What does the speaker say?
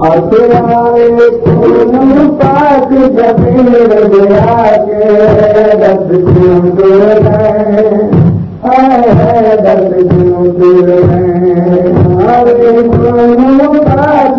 पाक पाक जमीर दस सोनो पाक